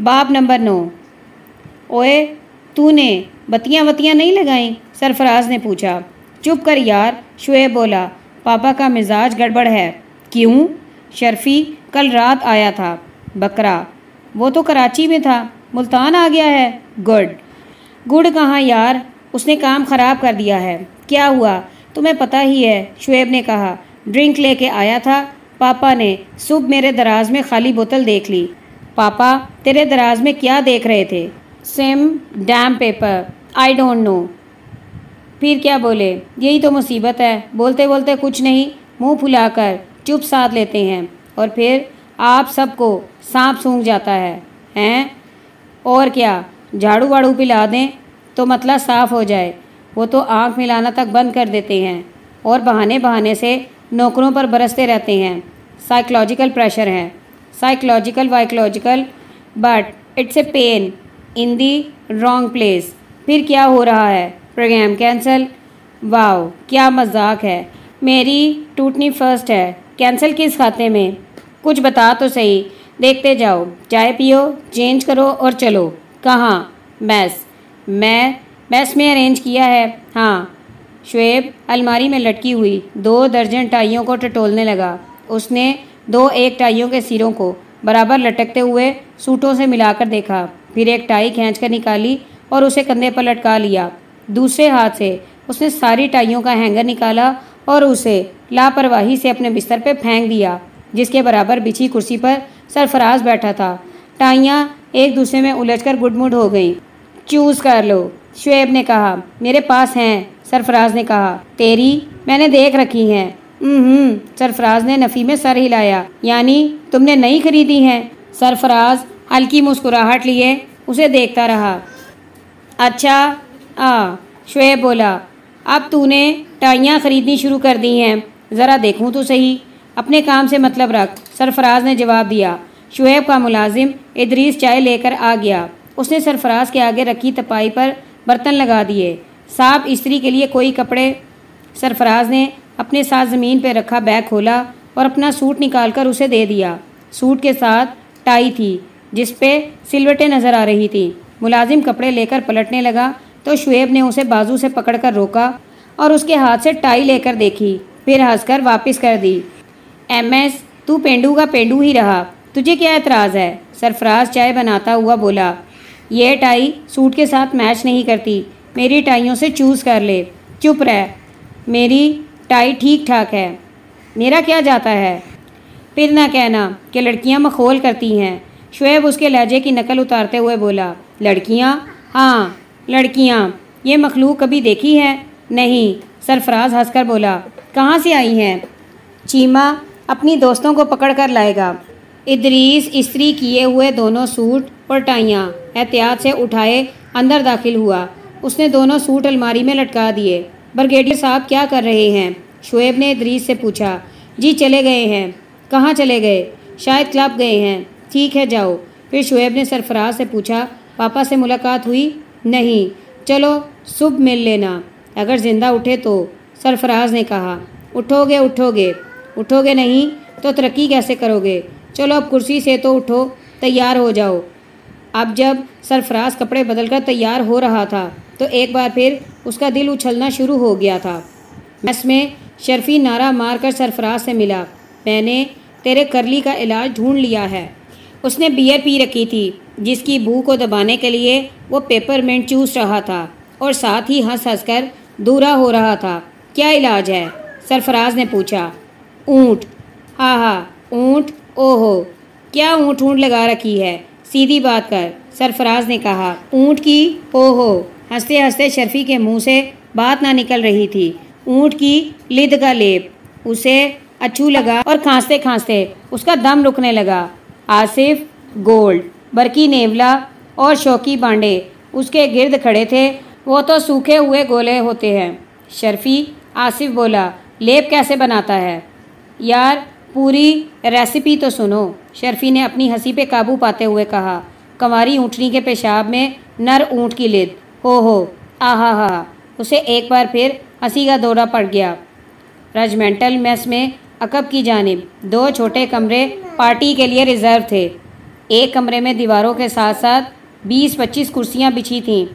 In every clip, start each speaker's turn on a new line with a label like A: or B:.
A: बाप नंबर नौ। ओए, तूने बत्तियाँ वत्तियाँ नहीं लगाई? सरफराज ने पूछा। चुप कर यार, शुएब बोला। पापा का मिजाज गड़बड़ है। क्यों? शर्फी कल रात आया था। बकरा, वो तो कराची में था। मुल्तान आ गया है। गुड। गुड कहाँ यार? उसने काम ख़राब कर दिया है। क्या हुआ? तुम्हें पता ही है, शुएब ने कहा। ड्रिंक लेके आया था। पापा ने सुबह मेरे दराज में खाली बोतल देख ली। पापा, तेरे दराज में क्या देख रहे थे? SIM, damn paper I don't know फिर क्या बोले? यही तो मुसीबत है। बोलते बोलते कुछ नहीं, मुँह फुलाकर चुप साध लेते हैं। और फिर आप सबको सांप सूंघ जाता है, हैं? और क्या? झाड़ू वाड़ू पिला दें तो मतलब साफ़ हो जाए। वो तो आँख मिलाना तक बंद कर देते हैं और बहाने बहाने से नौकरों पर बरसते रहते हैं। साइकोलॉजिकल प्रेशर है। Psychological वाइकोलॉजिकल but it's a pain in the wrong place फिर क्या हो रहा है? प्रोग्राम कैंसिल वाओ क्या मज़ाक है। मेरी टूटनी फ़र्स्ट है। कैंसिल किस खाते में? कुछ बता तो सही। देखते जाओ। चाय पियो चेंज करो और चलो। कहाँ? मैस मैं मैस में अरेंज किया है। हाँ। शुएब अलमारी में लटकी हुई। दो दर्जन टाइयों को टटोलने लगा। उसने दो एक टाइयों के सिरों को बराबर लटकते हुए सूटों से मिलाकर देखा। फिर एक टाई खींच कर निकाली और उसे कंधे पर लटका लिया। दूसरे हाथ से उसने सारी टाइयों का हैंगर निकाला और उसे लापरवाही से अपने बिस्तर पर फेंक दिया, जिसके बराबर बिछी कुर्सी पर सरफराज बैठा था। टाइयाँ एक दूसरे में उलझकर गुडमुड हो गईं। चूज़ कर लो, शुएब ने कहा। मेरे पास हैं, सरफराज ने कहा। तेरी मैंने देख रखी हैं। सरफराज ने नफ़ी में सर हिलाया। यानी, तुमने नहीं खरीदी हैं। सरफराज हल्की मुस्कुराहट लिए, उसे देखता रहा। अच्छा आ, शुएब बोला, अब तूने टाइयाँ ख़रीदनी शुरू कर दी हैं। ज़रा देखूँ तो सही। अपने काम से मतलब रख, सरफराज ने जवाब दिया। शुएब का मुलाजिम इदरीस चाय लेकर आ गया। उसने सरफराज के आगे रखी तपाई पर बर्तन लगा दिए। साफ़ इस्त्री के लिए कोई कपड़े? सरफराज ने अपने साथ ज़मीन पर रखा बैग खोला और अपना सूट निकालकर उसे दे दिया। सूट के साथ टाई थी, जिस पे सिलवटें नज़र आ रही थी। मुलाजिम कपड़े लेकर पलटने लगा तो शुएब ने उसे बाजू से पकड़कर रोका और उसके हाथ से टाई लेकर देखी, फिर हंसकर वापस कर दी। एम एस, तू पेंडू का पेंडू ही रहा। तुझे क्या एतराज़ है? सरफराज चाय बनाता हुआ बोला। यह टाई सूट के साथ मैच नहीं करती। मेरी टाइयों से चूज़ कर ले। चुप रह। मेरी टाई ठीक ठाक है। मेरा क्या जाता है? फिर ना कहना कि लड़कियाँ मखोल करती हैं। शुएब उसके लहजे की नकल उतारते हुए बोला, लड़कियाँ? हाँ लड़कियाँ। ये मखलूक कभी देखी है? नहीं। सरफराज हंसकर बोला, कहाँ से आई हैं? चीमा अपनी दोस्तों को पकड़ कर लाएगा। इदरीस इस्त्री किए हुए दोनों सूट और टाइयाँ एहतियात से उठाए अंदर दाखिल हुआ। उसने दोनों सूट अलमारी में लटका दिए। ब्रिगेडियर साहब क्या कर रहे हैं? शुएब ने इदरीस से पूछा, जी चले गए हैं। कहाँ चले गए? शायद क्लब गए हैं। ठीक है, जाओ। फिर शुएब ने सरफराज से पूछा, पापा से मुलाकात हुई? नहीं। चलो, सुबह मिल लेना। अगर ज़िंदा उठे तो सरफराज ने कहा। उठोगे उठोगे। उठोगे नहीं तो तरक्की कैसे करोगे? चलो, अब कुर्सी से तो उठो, तैयार हो जाओ। अब जब सरफराज कपड़े बदलकर तैयार हो रहा था तो एक बार फिर उसका दिल उछलना शुरू हो गया था। मैस में शर्फी नारा मारकर सरफराज से मिला, मैंने तेरे करली का इलाज ढूंढ लिया है। उसने बियर पी रखी थी, जिसकी बू को दबाने के लिए वो पेपरमेंट चूस रहा था और साथ ही हंस हंस कर दूरा हो रहा था, क्या इलाज है? सरफराज ने पूछा। ऊँट। हाँ हाँ ऊँट? ओहो, क्या ऊँट ऊँट लगा रखी है? सीधी बात कर, सरफराज ने कहा। ऊँट की? ओहो। हँसते हँसते शर्फी के मुँह से बात ना निकल रही थी। ऊँट की लिद का लेप। उसे अच्छू लगा और खांसते खांसते उसका दम रुकने लगा। आसिफ, गोल्ड, बरकी नेवला और शौकी बांडे उसके गिर्द खड़े थे। वो तो सूखे हुए गोले होते हैं। शर्फी आसिफ बोला, लेप कैसे बनाता है? यार, पूरी रेसिपी तो सुनो, शर्फी ने अपनी हँसी पे काबू पाते हुए कहा। कंवारी ऊँटनी के पेशाब में नर ऊँट की लिद। हो हो आहा हा, उसे एक बार फिर हँसी का दौरा पड़ गया। रेजिमेंटल मेस में अकब की जानब, दो छोटे कमरे पार्टी के लिए रिज़र्व थे। एक कमरे में दीवारों के साथ साथ बीस पच्चीस कुर्सियाँ बिछी थीं।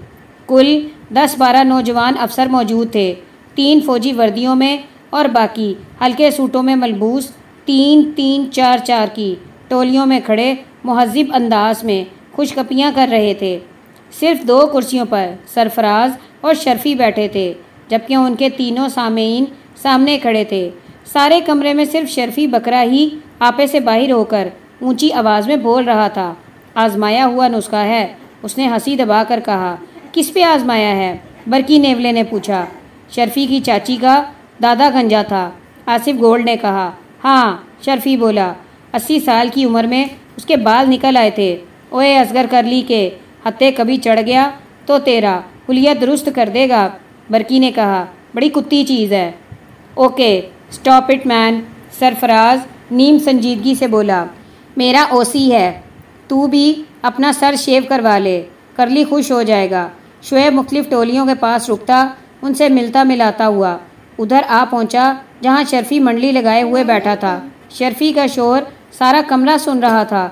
A: कुल दस बारह नौजवान अफसर मौजूद थे। तीन फौजी वर्दियों में और बाकी हल्के सूटों में मलबूस तीन तीन चार चार की टोलियों में खड़े महजब अंदाज में खुशकपियाँ कर रहे थे। सिर्फ़ दो कुर्सियों पर सरफराज और शर्फी बैठे थे, जबकि उनके तीनों सामीन सामने खड़े थे। सारे कमरे में सिर्फ़ शर्फी बकरा ही आपे से बाहर होकर ऊँची आवाज़ में बोल रहा था, आजमाया हुआ नुस्खा है, उसने हँसी दबाकर कहा। किस पे आजमाया है? बरकी नेवले ने पूछा। शर्फी की चाची का दादा गंजा था, आसिफ गोल्ड ने कहा। हाँ शर्फी बोला। अस्सी साल की उम्र में उसके बाल निकल आए थे। ओए असगर कर ली के हत्ते कभी चढ़ गया तो तेरा हुलिया दुरुस्त कर देगा। बरकी ने कहा, बड़ी कुत्ती चीज़ है। Okay stop it man Sarfaraz नीम संजीदगी से बोला। मेरा ओसी है, तू भी अपना सर शेव करवा ले, करली खुश हो जाएगा। शुएब मुख्तलिफ़ टोलियों के पास रुकता, उनसे मिलता मिलाता हुआ। उधर आ पहुँचा, जहाँ शर्फी मंडली लगाए हुए बैठा था। शर्फी का शोर सारा कमरा सुन रहा था।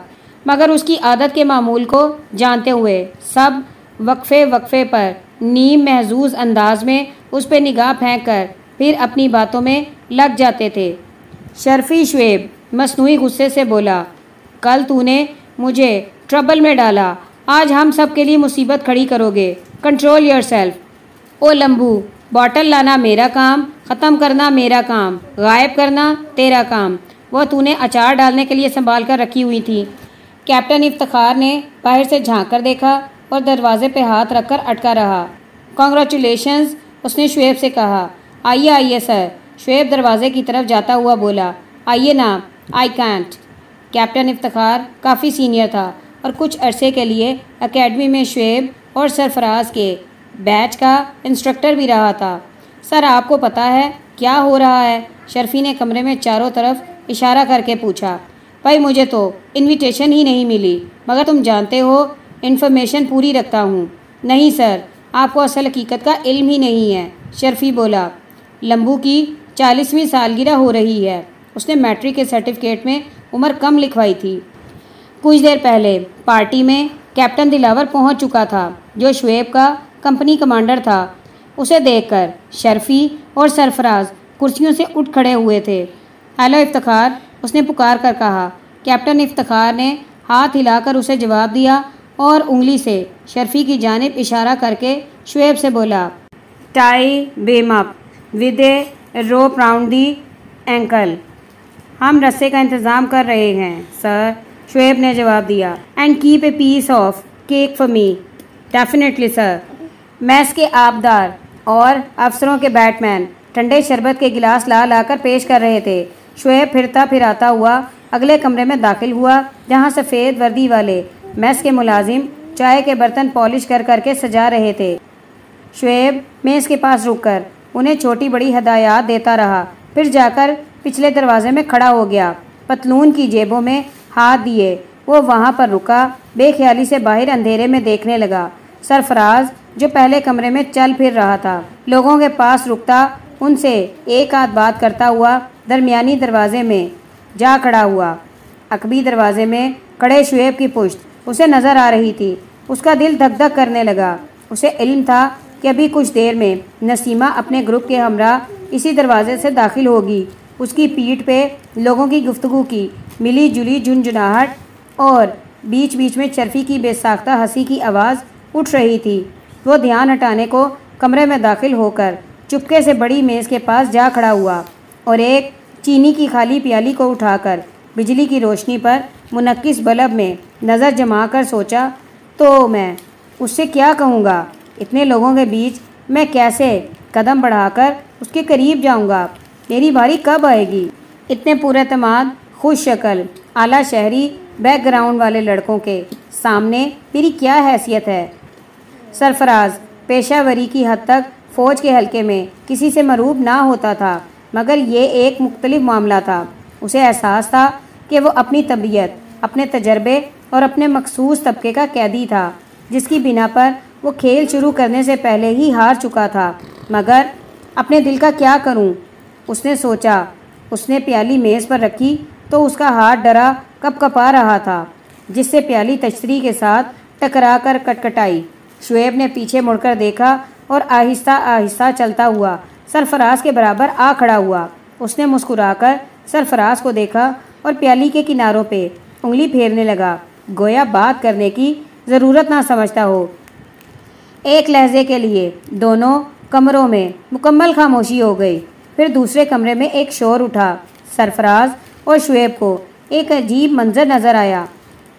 A: मगर उसकी आदत के मामूल को जानते हुए सब वक्फे वक्फे पर नीम महजूज अंदाज में उस पर निगाह फेंक कर फिर अपनी बातों में लग जाते थे। शर्फी शुएब मसनू गुस्से से बोला, कल तूने मुझे ट्रबल में डाला। आज हम सब के लिए मुसीबत खड़ी करोगे। कंट्रोल योर सेल्फ ओ लम्बू बॉटल लाना मेरा काम, ख़त्म करना मेरा काम, गायब करना तेरा काम। वह तूने अचार डालने के लिए संभाल कर रखी हुई थी। कैप्टन इफ्तार ने बाहर से झाँक कर देखा और दरवाजे पर हाथ रखकर अटका रहा। कॉन्ग्रेचुलेशंस उसने शुएब से कहा। आइए आइए, सर। शुएब दरवाजे की तरफ़ जाता हुआ बोला। आइए ना आई कैंट कैप्टन इफ्तार काफ़ी सीनियर था और कुछ अरसे के लिए एकेडमी में शुएब और सरफराज के बैच का इंस्ट्रक्टर भी रहा था। सर, आपको पता है क्या हो रहा है? शर्फी ने कमरे में चारों तरफ़ इशारा करके पूछा। भाई, मुझे तो इनविटेशन ही नहीं मिली। मगर तुम जानते हो इन्फॉर्मेशन पूरी रखता हूँ। नहीं सर आपको असल हकीकत का इल्म ही नहीं है, शर्फी बोला। लम्बू की चालीसवीं सालगिरह हो रही है। उसने मैट्रिक के सर्टिफिकेट में उम्र कम लिखवाई थी। कुछ देर पहले पार्टी में कैप्टन दिलावर पहुँच चुका था, जो शुएब का कंपनी कमांडर था। उसे देखकर शर्फी और सरफराज कुर्सियों से उठ खड़े हुए थे। हेलो, इफ्तार। उसने पुकार कर कहा, कैप्टन इफ्तार ने हाथ हिलाकर उसे जवाब दिया और उंगली से शर्फी की जानब इशारा करके शुएब से बोला, tie them up with a rope round the ankle. हम रस्से का इंतज़ाम कर रहे हैं, सर, शुएब ने जवाब दिया, and keep a piece of cake for me, definitely, sir. Mess के आबदार और अफसरों के बैटमैन ठंडे शरबत के गिलास ला लाकर पेश कर रहे थे। शुएब फिरता फिराता हुआ अगले कमरे में दाखिल हुआ, जहाँ सफ़ेद वर्दी वाले मैस के मुलाजिम चाय के बर्तन पॉलिश कर करके सजा रहे थे। शुएब मेज़ के पास रुककर उन्हें छोटी बड़ी हदायत देता रहा, फिर जाकर पिछले दरवाजे में खड़ा हो गया। पतलून की जेबों में हाथ दिए, वो वहाँ पर रुका, बेख्याली से बाहर अंधेरे में देखने लगा। सरफराज, जो पहले कमरे में चल फिर रहा था, लोगों के पास रुकता उनसे एक आध बात करता हुआ दरमियानी दरवाजे में जा खड़ा हुआ। अकबी दरवाजे में कड़े शुएब की पुश्त। उसे नज़र आ रही थी। उसका दिल धक धक करने लगा। उसे इल्म था कि अभी कुछ देर में नसीमा अपने ग्रुप के हमरा इसी दरवाजे से दाखिल होगी। उसकी पीठ पे लोगों की गुफ्तगु की मिली जुली झुंझुनाहट और बीच बीच में चरफी की बेसाख्ता हँसी की आवाज़ उठ रही थी। वो ध्यान हटाने को कमरे में दाखिल होकर चुपके से बड़ी मेज़ के पास जा खड़ा हुआ और एक चीनी की खाली प्याली को उठाकर बिजली की रोशनी पर मुनक्किस बल्ब में नज़र जमा कर सोचा तो मैं उससे क्या कहूँगा? इतने लोगों के बीच मैं कैसे कदम बढ़ाकर उसके करीब जाऊँगा? मेरी बारी कब आएगी? इतने पूरे तमाद खुश शक्ल आला शहरी, बैकग्राउंड वाले लड़कों के सामने मेरी क्या हैसियत है? सरफराज, पेशावरी की हद तक फ़ौज के हलके में किसी से मरूब ना होता था, मगर ये एक मुख्तलिफ़ मामला था। उसे एहसास था कि वो अपनी तबीयत, अपने तजर्बे और अपने मखसूस तबके का कैदी था, जिसकी बिना पर वो खेल शुरू करने से पहले ही हार चुका था। मगर अपने दिल का क्या करूँ? उसने सोचा, उसने प्याली मेज़ पर रखी तो उसका हाथ डरा, कप कपा रहा था, जिससे प्याली तश्तरी के साथ टकरा कर कटकटाई। शुएब ने पीछे मुड़कर देखा और आहिस्ता आहिस्ता चलता हुआ, सरफराज के बराबर आ खड़ा हुआ। उसने मुस्कुराकर सरफराज को देखा और प्याली के किनारों पे उंगली फेरने लगा। गोया बात करने की ज़रूरत ना समझता हो। एक लहजे के लिए दोनों कमरों में मुकम्मल खामोशी हो गई। फिर दूसरे कमरे में एक शोर उठा। सरफराज और शुएब को एक अजीब मंजर नज़र आया।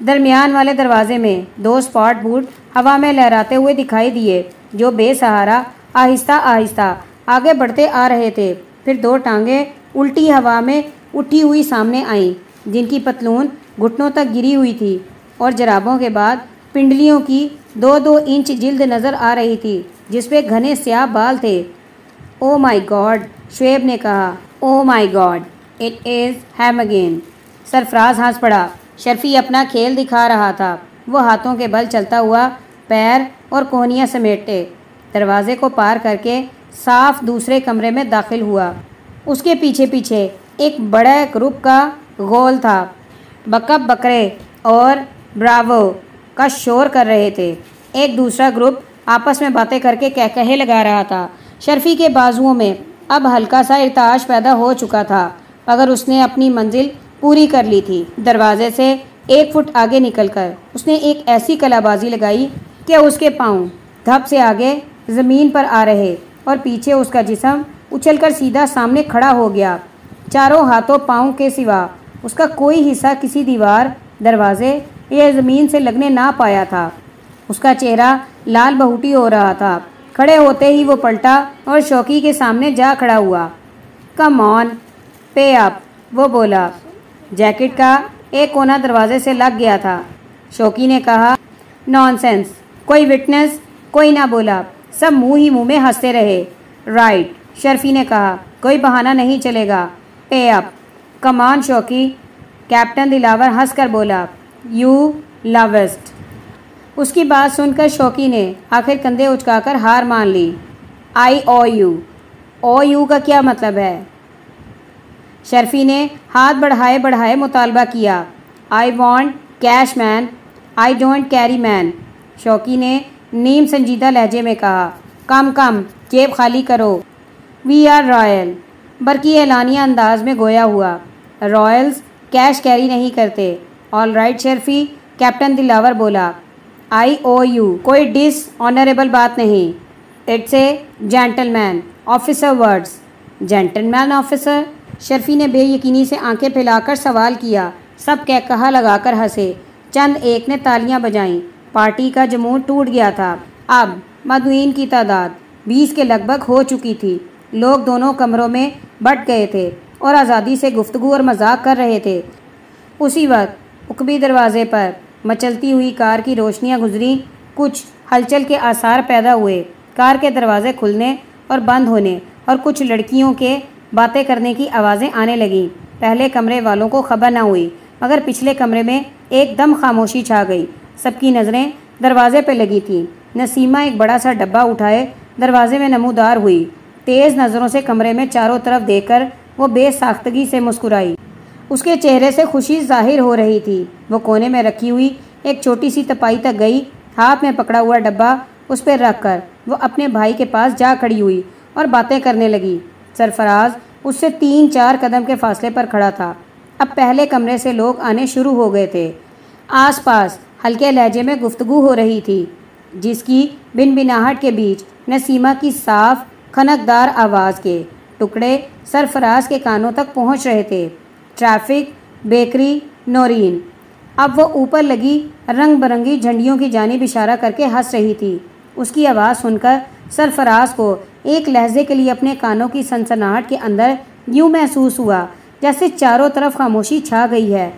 A: दरमियान वाले दरवाजे में दो स्पॉट बूट हवा में लहराते हुए दिखाई दिए, जो बेसहारा, आहिस्ता आहिस्ता, आगे बढ़ते आ रहे थे। फिर दो टांगे उल्टी हवा में उठी हुई सामने आईं, जिनकी पतलून घुटनों तक गिरी हुई थी और जराबों के बाद पिंडलियों की दो दो इंच जिल्द नज़र आ रही थी जिसपे घने स्याह बाल थे। ओ माई गॉड शुएब ने कहा। ओ my god, it is ham again. Sarfaraz हंस पड़ा। शर्फी अपना खेल दिखा रहा था। वो हाथों के बल चलता हुआ पैर और कोहनियाँ समेटते दरवाजे को पार करके साफ़ दूसरे कमरे में दाखिल हुआ। उसके पीछे पीछे एक बड़ा ग्रुप का गोल था। बकब बकरे और ब्रावो का शोर कर रहे थे। एक दूसरा ग्रुप आपस में बातें करके कह कहे लगा रहा था। शर्फी के बाजुओं में अब हल्का सा इरताश पैदा हो चुका था, मगर उसने अपनी मंजिल पूरी कर ली थी। दरवाजे से एक फुट आगे निकलकर उसने एक ऐसी कलाबाजी लगाई कि उसके पाँव धप से आगे ज़मीन पर आ रहे और पीछे उसका जिसम उछलकर सीधा सामने खड़ा हो गया। चारों हाथों पाँव के सिवा उसका कोई हिस्सा किसी दीवार, दरवाजे या ज़मीन से लगने ना पाया था। उसका चेहरा लाल बहुटी हो रहा था। खड़े होते ही वो पलटा और शौकी के सामने जा खड़ा हुआ। कम ऑन, पे अप, वो बोला। जैकेट का एक कोना दरवाजे से लग गया था। शौकी ने कहा नॉनसेंस कोई विटनेस कोई ना बोला। सब मुँह ही मुँह में हँसते रहे। राइट शर्फी ने कहा, कोई बहाना नहीं चलेगा। Pay up come on Shauki. Captain Dilawar हंसकर बोला यू लवेस्ट उसकी बात सुनकर शौकी ने आखिर कंधे उचकाकर हार मान ली। आई ओ यू ओ यू का क्या मतलब है? शर्फी ने हाथ बढ़ाए बढ़ाए मुतालबा किया। I want cash man I don't carry man Shauki ने नीम संजीदा लहजे में कहा, कम कम, जेब खाली करो। वी आर रॉयल बरकी एलानिया अंदाज में गोया हुआ रॉयल्स कैश कैरी नहीं करते। All right Sharfi captain Dilawar बोला आई ओ यू कोई डिस ऑनरेबल बात नहीं। It's a gentleman officer words gentleman officer Sharfi ने बेयकीनी से आँखें फैलाकर सवाल किया। सब कह कहा लगाकर हंसे। चंद एक ने तालियाँ बजाईं। पार्टी का जमून टूट गया था। अब मदुइन की तादाद बीस के लगभग हो चुकी थी। लोग दोनों कमरों में बट गए थे और आज़ादी से गुफ्तगु और मज़ाक कर रहे थे। उसी वक्त उकबी दरवाजे पर मचलती हुई कार की रोशनियाँ गुजरी। कुछ हलचल के आसार पैदा हुए। कार के दरवाजे खुलने और बंद होने और कुछ लड़कियों के बातें करने की आवाज़ें आने लगीं। पहले कमरे वालों को खबर ना हुई, मगर पिछले कमरे में एकदम खामोशी छा गई। सबकी नज़रें दरवाजे पर लगी थी। नसीमा एक बड़ा सा डब्बा उठाए, दरवाजे में नमूदार हुई। तेज़ नज़रों से कमरे में चारों तरफ़ देखकर वो बेसाख्तगी से मुस्कुराई। उसके चेहरे से खुशी ज़ाहिर हो रही थी। वो कोने में रखी हुई एक छोटी सी तपाई तक गई। हाथ में पकड़ा हुआ डब्बा उस पर रख कर वो अपने भाई के पास जा खड़ी हुई और बातें करने लगी। सरफराज उससे तीन चार कदम के फासले पर खड़ा था। अब पहले कमरे से लोग आने शुरू हो गए थे। आसपास हल्के लहजे में गुफ्तगु हो रही थी, जिसकी बिन बिनाहट के बीच नसीमा की साफ़, खनकदार आवाज़ के टुकड़े सरफराज के कानों तक पहुँच रहे थे। Traffic, bakery, Noreen. अब वो ऊपर लगी रंग बिरंगी झंडियों की जानिब इशारा करके हंस रही थी। उसकी आवाज़ सुनकर सरफराज को एक लहजे के लिए अपने कानों की सनसनाहट के अंदर यूँ महसूस हुआ, जैसे चारों तरफ़ खामोशी छा गई है।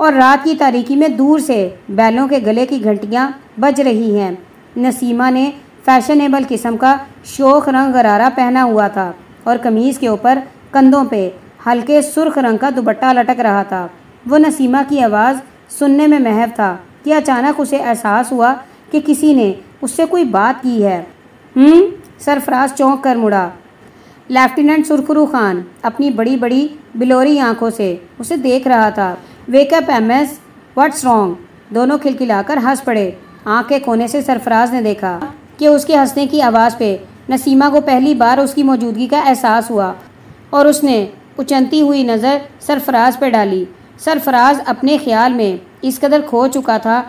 A: और रात की तारीकी में दूर से बैलों के गले की घंटियाँ बज रही हैं। नसीमा ने फैशनेबल किस्म का शोख रंग गरारा पहना हुआ था और कमीज़ के ऊपर कंधों पे हल्के सुर्ख रंग का दुपट्टा लटक रहा था। वो नसीमा की आवाज़ सुनने में महव था कि अचानक उसे एहसास हुआ कि किसी ने उससे कोई बात की है। हम्म? सरफराज चौंक कर मुड़ा। लेफ्टिनेंट सुरखरू खान अपनी बड़ी बड़ी बिलोरी आँखों से उसे देख रहा था। Wake up M S what's wrong दोनों खिलखिलाकर हंस पड़े। आँख के कोने से सरफराज ने देखा कि उसके हंसने की आवाज़ पे नसीमा को पहली बार उसकी मौजूदगी का एहसास हुआ और उसने उचनती हुई नज़र सरफराज पर डाली। सरफराज अपने ख्याल में इस कदर खो चुका था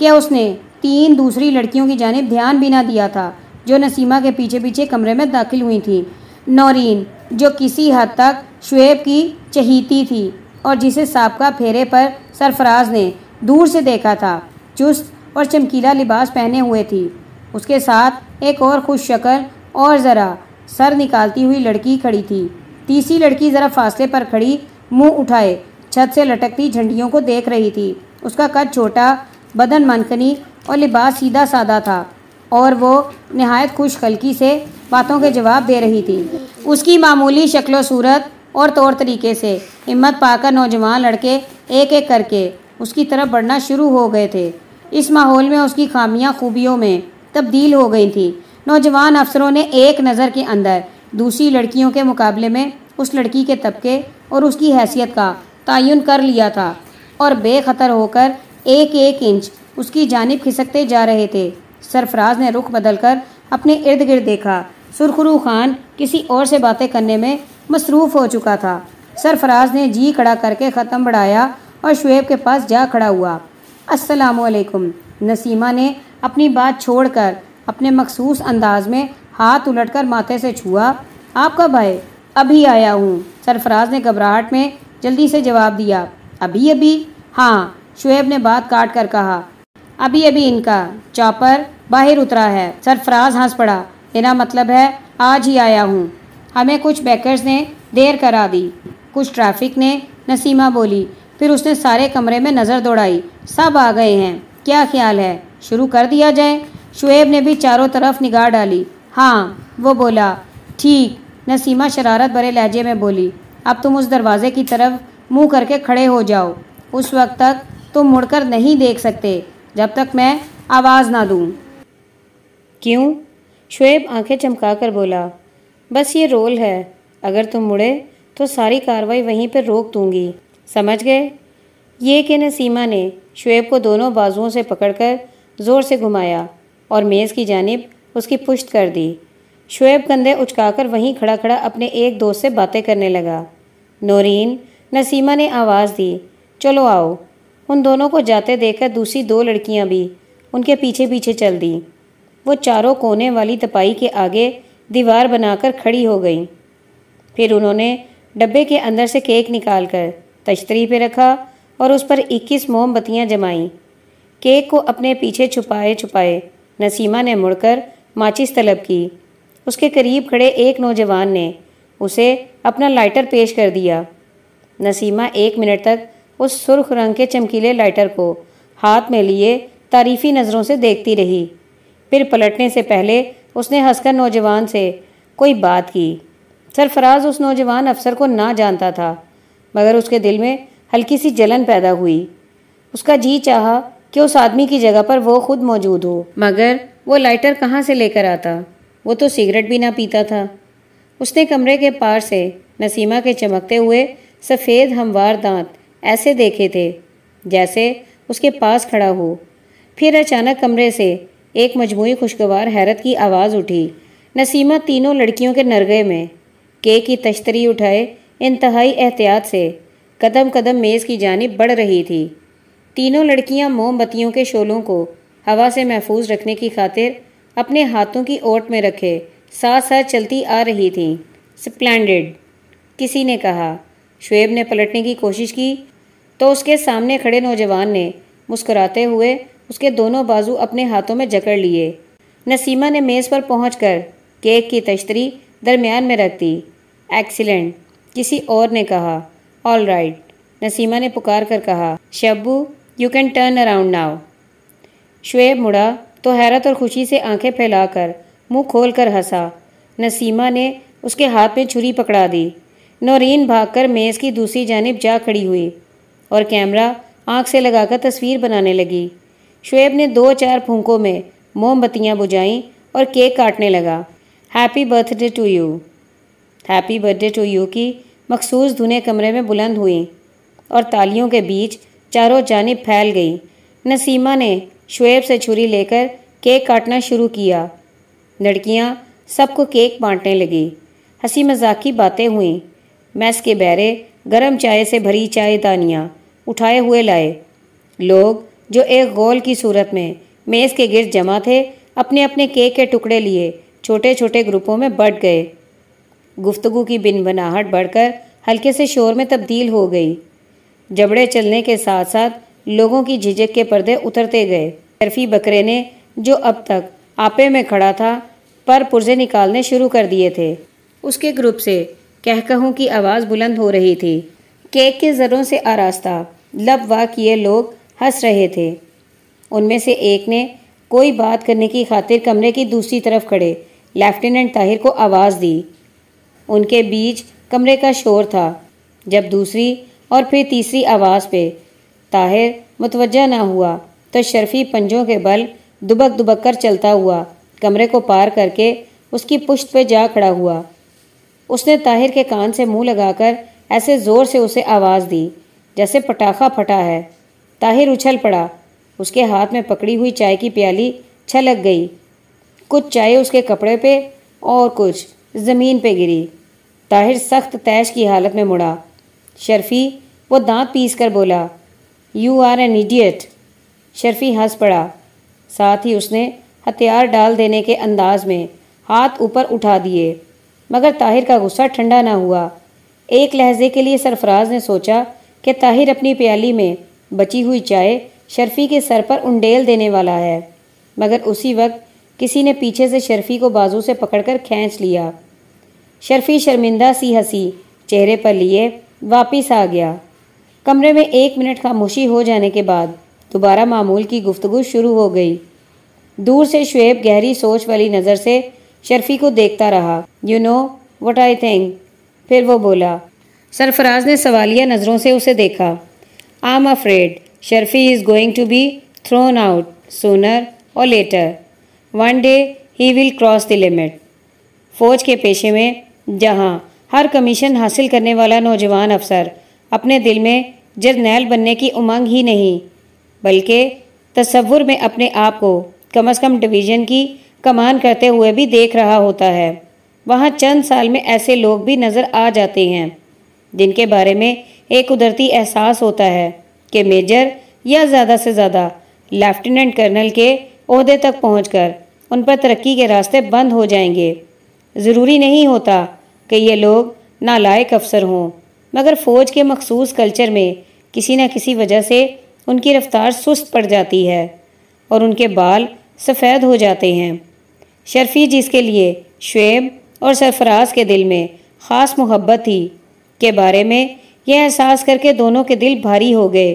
A: कि उसने तीन दूसरी लड़कियों की जानब ध्यान भी ना दिया था, जो नसीमा के पीछे पीछे कमरे में दाखिल हुई थी। नौरीन, जो किसी हद तक शुएब की चहीती थी और जिसे सबका फेरे पर सरफराज ने दूर से देखा था, चुस्त और चमकीला लिबास पहने हुए थी। उसके साथ एक और खुश शक्ल और ज़रा सर निकालती हुई लड़की खड़ी थी। तीसरी लड़की ज़रा फासले पर खड़ी मुँह उठाए, छत से लटकती झंडियों को देख रही थी। उसका कद छोटा, बदन मनकनी और लिबास सीधा सादा था और वो नहायत खुश खलकी से बातों के जवाब दे रही थी। उसकी मामूली शक्ल सूरत और तौर तरीके से हिम्मत पाकर नौजवान लड़के एक एक करके उसकी तरफ़ बढ़ना शुरू हो गए थे। इस माहौल में उसकी खामियाँ खूबियों में तब्दील हो गई थी। नौजवान अफसरों ने एक नज़र के अंदर दूसरी लड़कियों के मुकाबले में उस लड़की के तबके और उसकी हैसियत का तयन कर लिया था और बेखतर होकर एक एक इंच उसकी जानब खिसकते जा रहे थे। सरफराज ने रुख बदलकर अपने इर्द गिर्द देखा। सुरखरू खान किसी और से बातें करने में मसरूफ़ हो चुका था। सरफराज ने जी खड़ा करके ख़त्म बढ़ाया और शुएब के पास जा खड़ा हुआ। असलकुम नसीमा ने अपनी बात छोड़कर अपने मखसूस अंदाज में हाथ उलटकर माथे से छुआ। आपका भाई, अभी आया हूँ। सरफराज ने घबराहट में जल्दी से जवाब दिया, अभी अभी? हाँ शुएब ने बात काट कर कहा। अभी अभी इनका चॉपर बाहर उतरा है। सरफराज हंस पड़ा। मेरा मतलब है, आज ही आया हूँ। हमें कुछ बैकर्स ने देर करा दी। कुछ ट्रैफ़िक ने नसीमा बोली। फिर उसने सारे कमरे में नज़र दौड़ाई। सब आ गए हैं। क्या ख्याल है? शुरू कर दिया जाए? शुएब ने भी चारों तरफ़ निगाह डाली। हाँ वो बोला। ठीक, नसीमा शरारत भरे लहजे में बोली। अब तुम उस दरवाजे की तरफ़ मुँह करके खड़े हो जाओ। उस वक्त तक तुम मुड़कर नहीं देख सकते। जब तक मैं आवाज़ ना दूँ। क्यों? शुएब आँखें चमका कर बोला, बस ये रोल है। अगर तुम मुड़े तो सारी कार्रवाई वहीं पर रोक दूँगी। समझ गए? ये कि नसीमा ने शुएब को दोनों बाजुओं से पकड़कर ज़ोर से घुमाया और मेज़ की जानब उसकी पुश्त कर दी। शुएब कंधे उचकाकर वहीं खड़ा खड़ा अपने एक दोस्त से बातें करने लगा। नौरीन, नसीमा ने आवाज़ दी, चलो आओ। उन दोनों को जाते देखकर दूसरी दो लड़कियाँ भी उनके पीछे पीछे चल दी। वो चारों कोने वाली तपाई के आगे दीवार बनाकर खड़ी हो गई। फिर उन्होंने डब्बे के अंदर से केक निकालकर तश्तरी पे रखा और उस पर 21 मोमबत्तियाँ जमाईं। केक को अपने पीछे छुपाए छुपाए नसीमा ने मुड़कर माचिस तलब की। उसके करीब खड़े एक नौजवान ने उसे अपना लाइटर पेश कर दिया। नसीमा एक मिनट तक उस सुर्ख रंग के चमकीले लाइटर को हाथ में लिए तारीफ़ी नज़रों से देखती रही। फिर पलटने से पहले उसने हंसकर नौजवान से कोई बात की। सरफराज उस नौजवान अफसर को ना जानता था, मगर उसके दिल में हल्की सी जलन पैदा हुई। उसका जी चाहा कि उस आदमी की जगह पर वो खुद मौजूद हो, मगर वो लाइटर कहाँ से लेकर आता? वो तो सिगरेट भी ना पीता था। उसने कमरे के पार से नसीमा के चमकते हुए सफ़ेद हमवार दांत ऐसे देखे थे, जैसे उसके पास खड़ा हो। फिर अचानक कमरे से एक मजमूई खुशगवार हैरत की आवाज़ उठी, नसीमा तीनों लड़कियों के नरगे में। केक की तश्तरी उठाए इंतहाई एहतियात से कदम कदम मेज़ की जानब बढ़ रही थी। तीनों लड़कियाँ मोमबत्तियों के शोलों को हवा से महफूज रखने की खातिर अपने हाथों की ओट में रखे साथ साथ चलती आ रही थीं। स्प्लेंडेड, किसी ने कहा। शुएब ने पलटने की कोशिश की तो उसके सामने खड़े नौजवान ने मुस्कुराते हुए उसके दोनों बाजू अपने हाथों में जकड़ लिए। नसीमा ने मेज़ पर पहुंचकर केक की तश्तरी दरमियान में रख दी। एक्सीलेंट, किसी और ने कहा। ऑल राइट, नसीमा ने पुकार कर कहा। Shabbu, you can turn around now. Shoaib मुड़ा तो हैरत और खुशी से आँखें फैलाकर मुँह खोलकर हंसा। नसीमा ने उसके हाथ में छुरी पकड़ा दी। नौरीन भागकर मेज़ की दूसरी जानब जा खड़ी हुई और कैमरा आँख से लगाकर तस्वीर बनाने लगी। शुएब ने दो चार फूंकों में मोमबत्तियाँ बुझाईं और केक काटने लगा। Happy birthday to you. Happy birthday to you की मखसूस धुने कमरे में बुलंद हुई और तालियों के बीच चारों जानिब फैल गई। नसीमा ने शुएब से छुरी लेकर केक काटना शुरू किया। लड़कियाँ सबको केक बांटने लगी। हँसी मज़ाक की बातें हुई। मैस के बैरे, गरम चाय से भरी चाय दानियाँ उठाए हुए लाए। लोग, जो एक गोल की सूरत में मेज़ के गिर्द जमा थे अपने अपने केक के टुकड़े लिए छोटे छोटे ग्रुपों में बढ़ गए। गुफ्तगु की बिन बनाहट बढ़कर हल्के से शोर में तब्दील हो गई। जबड़े चलने के साथ साथ लोगों की झिझक के पर्दे उतरते गए। शर्फी बकरे ने, जो अब तक आपे में खड़ा था, पर पुर्जे निकालने शुरू कर दिए थे। उसके ग्रुप से कहकहों की आवाज़ बुलंद हो रही थी। केक के ज़रों से आरास्ता, लब वाह किए लोग हंस रहे थे। उनमें से एक ने कोई बात करने की खातिर कमरे की दूसरी तरफ़ खड़े। लेफ्टिनेंट ताहिर को आवाज़ दी। उनके बीच कमरे का शोर था, जब दूसरी और फिर तीसरी आवाज़ पे। ताहिर मुतवजा ना हुआ तो शर्फी पंजों के बल दुबक दुबक कर चलता हुआ कमरे को पार करके उसकी पुश्त पे जा खड़ा हुआ। उसने ताहिर के कान से मुँह लगाकर ऐसे ज़ोर से उसे आवाज़ दी, जैसे पटाखा फटा है। ताहिर उछल पड़ा। उसके हाथ में पकड़ी हुई चाय की प्याली छलक गई। कुछ चाय उसके कपड़े पे और कुछ ज़मीन पे गिरी। ताहिर सख्त तैश की हालत में मुड़ा। शर्फी, वो दांत पीस कर बोला you are an idiot Sharfi हंस पड़ा। साथ ही उसने हथियार डाल देने के अंदाज में हाथ ऊपर उठा दिए। मगर ताहिर का गुस्सा ठंडा ना हुआ। एक लहजे के लिए सरफराज ने सोचा कि ताहिर अपनी प्याली में बची हुई चाय शर्फी के सर पर उंडेल देने वाला है, मगर उसी वक्त किसी ने पीछे से शर्फी को बाजू से पकड़कर खींच लिया। शर्फी शर्मिंदा सी हँसी चेहरे पर लिए वापिस आ गया। कमरे में एक मिनट खामोशी हो जाने के बाद दोबारा मामूल की गुफ्तगु शुरू हो गई। दूर से शुएब गहरी सोच वाली नज़र से शर्फी को देखता रहा। You know what I think फिर वो बोला। सरफराज ने सवालिया नज़रों से उसे देखा। I am afraid Sharfi is going to be thrown out sooner or later one day he will cross the limit फ़ौज के पेशे में जहाँ हर कमीशन हासिल करने वाला नौजवान अफसर अपने दिल में जर्नैल बनने की उमंग ही नहीं, बल्कि तस्वुर में अपने आप को कम अज़ कम डिवीज़न की कमान करते हुए भी देख रहा होता है। वहाँ चंद साल में ऐसे लोग भी नज़र आ जाते हैं, जिनके बारे में एक कुदरती एहसास होता है कि मेजर या ज़्यादा से ज़्यादा लेफ्टिनेंट कर्नल के अहदे तक पहुंचकर उन पर तरक्की के रास्ते बंद हो जाएँगे। ज़रूरी नहीं होता कि ये लोग नालायक अफसर हों, मगर फ़ौज के मखसूस कल्चर में किसी न किसी वजह से उनकी रफ्तार सुस्त पड़ जाती है और उनके बाल सफ़ेद हो जाते हैं। शर्फी जिसके लिए शुएब और सरफराज के दिल में ख़ास मोहब्बत थी। के बारे में यह एहसास करके दोनों के दिल भारी हो गए।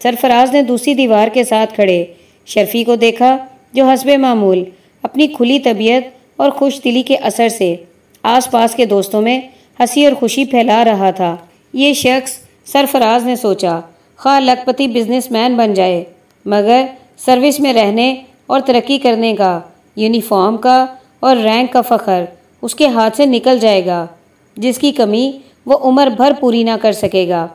A: सरफराज ने दूसरी दीवार के साथ खड़े शर्फी को देखा, जो हसब मामूल, अपनी खुली तबीयत और खुश दिली के असर से आसपास के दोस्तों में हँसी और खुशी फैला रहा था। ये शख्स सरफराज ने सोचा, खा लखपति बिजनेसमैन बन जाए, मगर सर्विस में रहने और तरक्की करने का यूनिफॉर्म का और रैंक का फ़खर उसके हाथ से निकल जाएगा, जिसकी कमी वो उम्र भर पूरी ना कर सकेगा।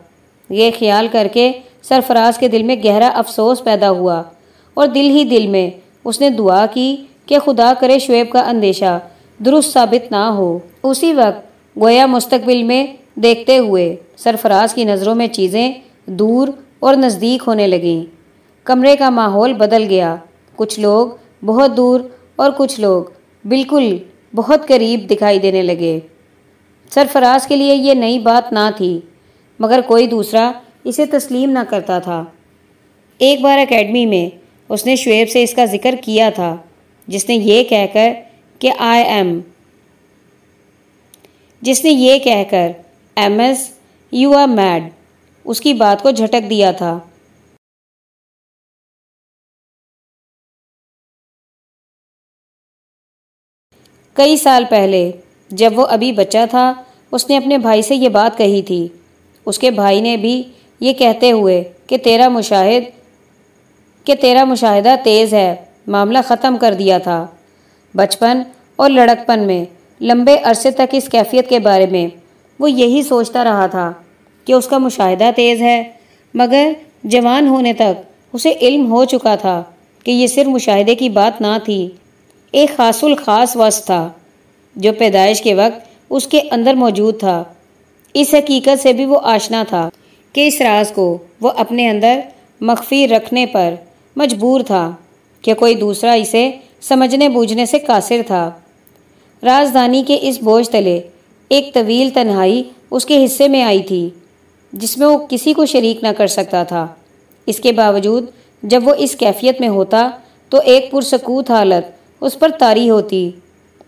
A: ये ख्याल करके सरफराज के दिल में गहरा अफसोस पैदा हुआ और दिल ही दिल में उसने दुआ की कि खुदा करे शुएब का अंदेशा दुरुस्त साबित ना हो। उसी वक्त गोया मुस्तकबिल में देखते हुए सरफराज की नज़रों में चीज़ें दूर और नज़दीक होने लगीं। कमरे का माहौल बदल गया। कुछ लोग बहुत दूर और कुछ लोग बिल्कुल बहुत करीब दिखाई देने लगे। सरफराज के लिए ये नई बात ना थी, मगर कोई दूसरा इसे तस्लीम ना करता था। एक बार एकेडमी में उसने शुएब से इसका ज़िक्र किया था, जिसने ये कहकर कि आई एम जिसने ये कहकर M S you are mad उसकी बात को झटक दिया था। कई साल पहले, जब वो अभी बच्चा था, उसने अपने भाई से ये बात कही थी। उसके भाई ने भी ये कहते हुए कि तेरा मुशाहिद, कि तेरा मुशाहिदा तेज़ है, मामला ख़त्म कर दिया था। बचपन और लड़कपन में, लंबे अरसे तक इस कैफियत के बारे में, वो यही सोचता रहा था कि उसका मुशाहिदा तेज़ है, मगर जवान होने तक उसे इल्म हो चुका था कि ये सिर्फ़ मुशाहिदे की बात ना थी एक खासुल ख़ास वस था, जो पैदाइश के वक्त उसके अंदर मौजूद था। इस हकीकत से भी वो आशना था कि इस राज को वो अपने अंदर मख्फी रखने पर मजबूर था, कि कोई दूसरा इसे समझने बूझने से कासिर था। राजधानी के इस बोझ तले एक तवील तन्हाई उसके हिस्से में आई थी, जिसमें वो किसी को शरीक ना कर सकता था। इसके बावजूद, जब वो इस कैफियत में होता तो एक पुरसकूत हालत उस पर तारी होती।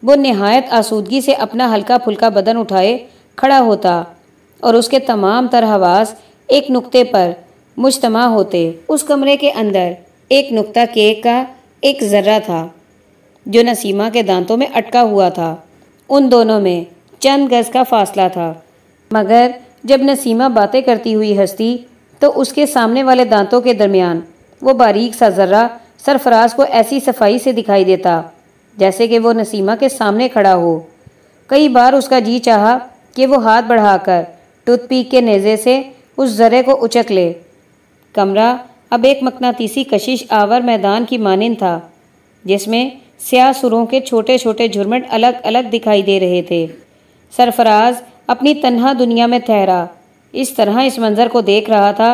A: वो नहायत आसूदगी से अपना हल्का फुल्का बदन उठाए, खड़ा होता और उसके तमाम तरह हवास एक नुक्ते पर मुजतमा होते। उस कमरे के अंदर एक नुक्ता केक का एक ज़र्रा था, जो नसीमा के दांतों में अटका हुआ था। उन दोनों में चंद गज का फासला था। मगर जब नसीमा बातें करती हुई हंसती तो उसके सामने वाले दांतों के दरमियान वो बारीक सा ज़र्रा सरफराज को ऐसी सफ़ाई से दिखाई देता, जैसे कि वो नसीमा के सामने खड़ा हो। कई बार उसका जी चाहा कि वो हाथ बढ़ाकर टूथपीक के नेज़े से उस ज़रे को उचक ले। कमरा अब एक मकनातीसी कशिश आवर मैदान की मानंद था, जिसमें स्याह सुरों के छोटे छोटे झुरमट अलग अलग दिखाई दे रहे थे। सरफराज अपनी तन्हा दुनिया में ठहरा, इस तरह इस मंज़र को देख रहा था,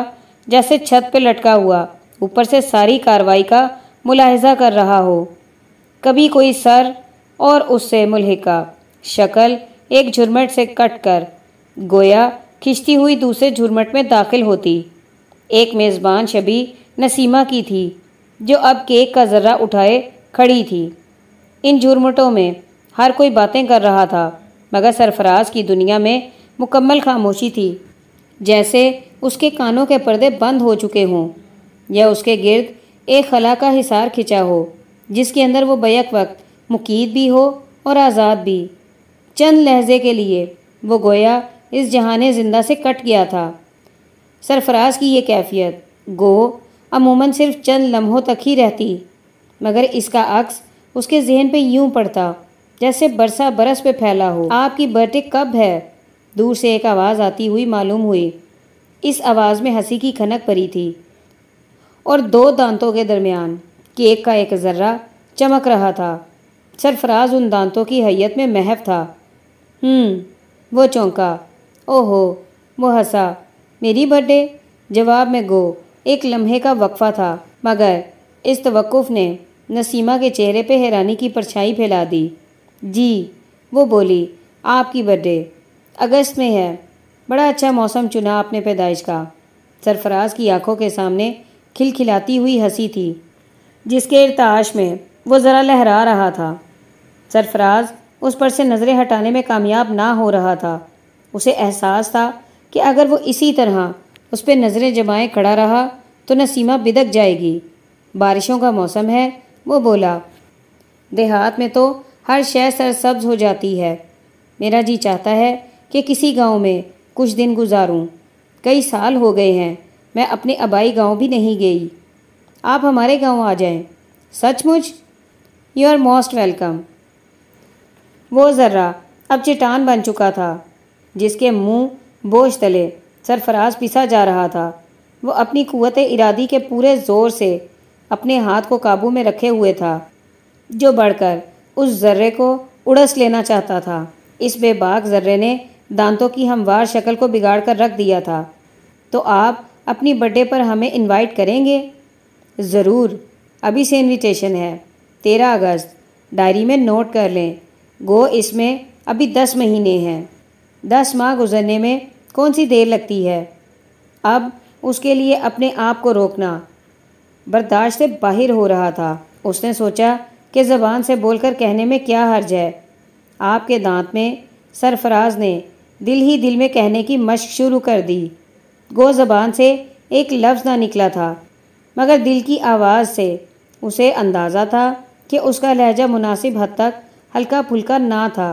A: जैसे छत पर लटका हुआ। ऊपर से सारी कार्रवाई का मुलाहजा कर रहा हो। कभी कोई सर और उससे मुलहिका, शक्ल एक झुरमट से कट कर गोया खिंचती हुई दूसरे झुरमट में दाखिल होती। एक मेज़बान शबी नसीमा की थी, जो अब केक का ज़र्रा उठाए खड़ी थी। इन झुरमटों में हर कोई बातें कर रहा था, मगर सरफराज की दुनिया में मुकम्मल खामोशी थी, जैसे उसके कानों के पर्दे बंद हो चुके हों। या उसके गिर्द एक खला का हिसार खिंचा हो, जिसके अंदर वो बैक वक्त मुकीद भी हो और आज़ाद भी। चंद लहजे के लिए वो गोया इस जहान ज़िंदा से कट गया था। सरफराज की ये कैफियत, गो, अमूमन सिर्फ़ चंद लम्हों तक ही रहती, मगर इसका अक्स उसके जहन पे यूँ पड़ता, जैसे बरसा बरस पे फैला हो। आपकी बर्थडे कब है? दूर से एक आवाज़ आती हुई मालूम हुई। इस आवाज़ में हँसी की खनक पड़ी थी। और दो दांतों के दरमियान केक का एक ज़र्रा चमक रहा था। सरफराज उन दांतों की हैयत में महव था। हम्म वो चौंका। ओहो, वो हंसा। मेरी बर्थडे? जवाब में गो। एक लम्हे का वक्फा था, मगर इस तवक़ुफ़ ने नसीमा के चेहरे पे हैरानी की परछाई फैला दी। जी, वो बोली, आपकी बर्थडे। अगस्त में है। बड़ा अच्छा मौसम चुना आपने पैदाइश का। सरफराज की आँखों के सामने खिलखिलाती हुई हँसी थी, जिसके इरताश में वो ज़रा लहरा रहा था। सरफराज उस पर से नज़रें हटाने में कामयाब ना हो रहा था। उसे एहसास था कि अगर वो इसी तरह उस पर नज़रें जमाए खड़ा रहा तो नसीमा बिदक जाएगी। बारिशों का मौसम है, वो बोला, देहात में तो हर शय सरसब्ज हो जाती है। मेरा जी चाहता है कि किसी गाँव में कुछ दिन गुजारूं। कई साल हो गए हैं मैं अपने आबाई गाँव भी नहीं गई। आप हमारे गाँव आ जाएँ। सचमुच यू आर मोस्ट वेलकम वो ज़र्रा अब चिटान बन चुका था, जिसके मुँह, बोझ तले सरफराज पिसा जा रहा था। वो अपनी कुत इरादी के पूरे ज़ोर से अपने हाथ को काबू में रखे हुए था, जो बढ़कर उस जर्रे को उड़स लेना चाहता था। इस बेबाक जर्रे ने दांतों की हमवार शक्ल को बिगाड़ कर रख दिया था। तो आप अपनी बर्थडे पर हमें इनवाइट करेंगे? ज़रूर। अभी से इनविटेशन है। तेरह अगस्त। डायरी में नोट कर लें। गो इसमें अभी दस महीने हैं। दस माह गुजरने में कौन सी देर लगती है? अब उसके लिए अपने आप को रोकना। बर्दाश्त से बाहर हो रहा था। उसने सोचा कि ज़बान से बोलकर कहने में क्या हर्ज है। आपके दांत में सरफराज ने दिल ही दिल में कहने की मश्क शुरू कर दी। गो ज़बान से एक लफ्ज़ ना निकला था, मगर दिल की आवाज़ से उसे अंदाज़ा था कि उसका लहजा मुनासिब हद तक हल्का फुल्का ना था।